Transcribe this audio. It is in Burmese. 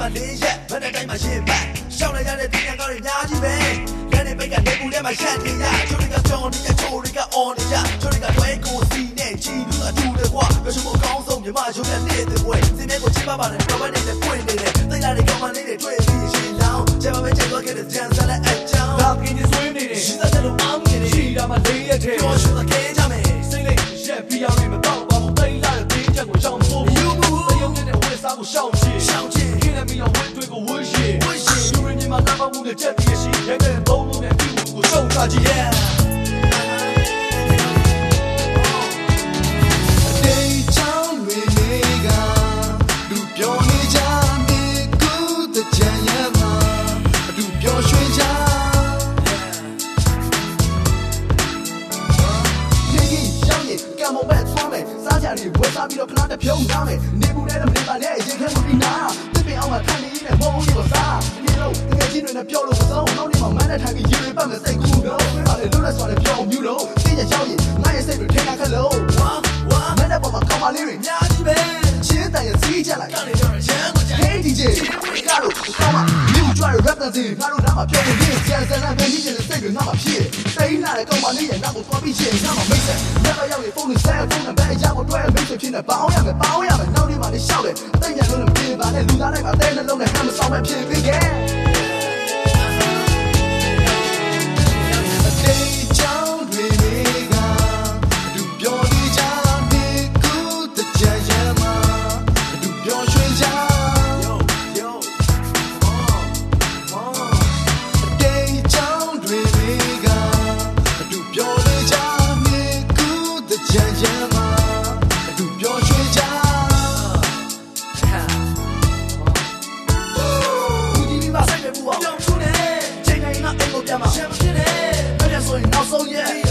မှာပြောင်းနေကြဒီနေ့မှာလေးရက်ဘယ်နဲ့တိုင်းမှာရှင်းပတ်ရှောင်းလိုက်ရတဲ့တင်ညာကောင်းတွေအများကြီးပဲလက်နဲ့ပိတ်ကနေပူထဲမှာရှက်နေရချိုးတွေကကြောင်းနေရချိုးတွေကအော်နေရချိုးတွေကတွဲကိုစီနဲ့ချီလူအတူတကွာကချိုးမကောင်းဆုံးမြမရုံနဲ့နေတဲ့ဘွဲစင်းတဲ့ကိုချိပါပါနဲ့ပြောင်းနေတဲ့ပွင့်နေတယ်သိလာတဲ့ကောင်းမလေးတွေတွေ့ပြီးရှင်းလောင်းကျမပဲချက်သွားခဲ့တဲ့ကြံစလက်အချောင်းလာကင်းနေဆွေးနေတယ်ရှိတဲ့လူအောင်နေတယ်ရှိတာမှလေးရက်ထဲပြောရှိတဲ့ခဲကြမယ်စိတ်လေးရက်ပြရမယ်မတော့ပါဘူးတိတ်လာတဲ့တင်းချက်ကိုရှောင်ဖို့ယူမှုတယုံနေတဲ့ဝက်စားကိုရှောင် မှာတပတ်မှုနဲ့ချက်တည်းရှိရဲတဲ့ဘုံလုံးနဲ့ပြီးမှုကိုရှောင်ချကြည့် yeah ဒေးချောင်းတွေနေကလူပြောနေကြနေကူတဲ့ကြံရမှာအတူပြောရွှင်ကြနေကြီးရောက်ရင်ကံမဘက်သွားမယ်စားကြတွေဝယ်စားပြီးတော့ခဏတစ်ဖြုံးသားမယ်နေဘူး drive rap တဲ့ငါတို့နားမှာပြောနေတယ်ကျန်စလာပဲနေတယ်စိတ်တွေငါမှာဖြစ်တိန်းလာတဲ့ကောင်းပါလေးရဲ့နောက်ကိုသွားပြီးချင်းငါမှာမိတ်ဆက်ညမရောက်ရင်ဖုန်းနဲ့ဆက်ဖုန်းနဲ့ပဲအရာကိုတွဲမိတ်ဆွေဖြစ်နေပေါင်းရမယ်ပေါင်းရမယ်နောက်နေ့မှလည်းရှောက်တယ်အသိဉာဏ်လုံးနဲ့ပြင်ပါနဲ့လူသားလိုက်ပါတဲ့နှလုံးနဲ့ဟမ်းမဆောင်မဲ့ဖြစ်ပြီးခဲ့ ပြောင်းထူးနေချိန်တိုင်းကအိမ်ကိုပြန်မှာရှမ်းဖြစ်တယ်ဘယ်လဲဆိုရင်နောက်ဆုံးရဲ့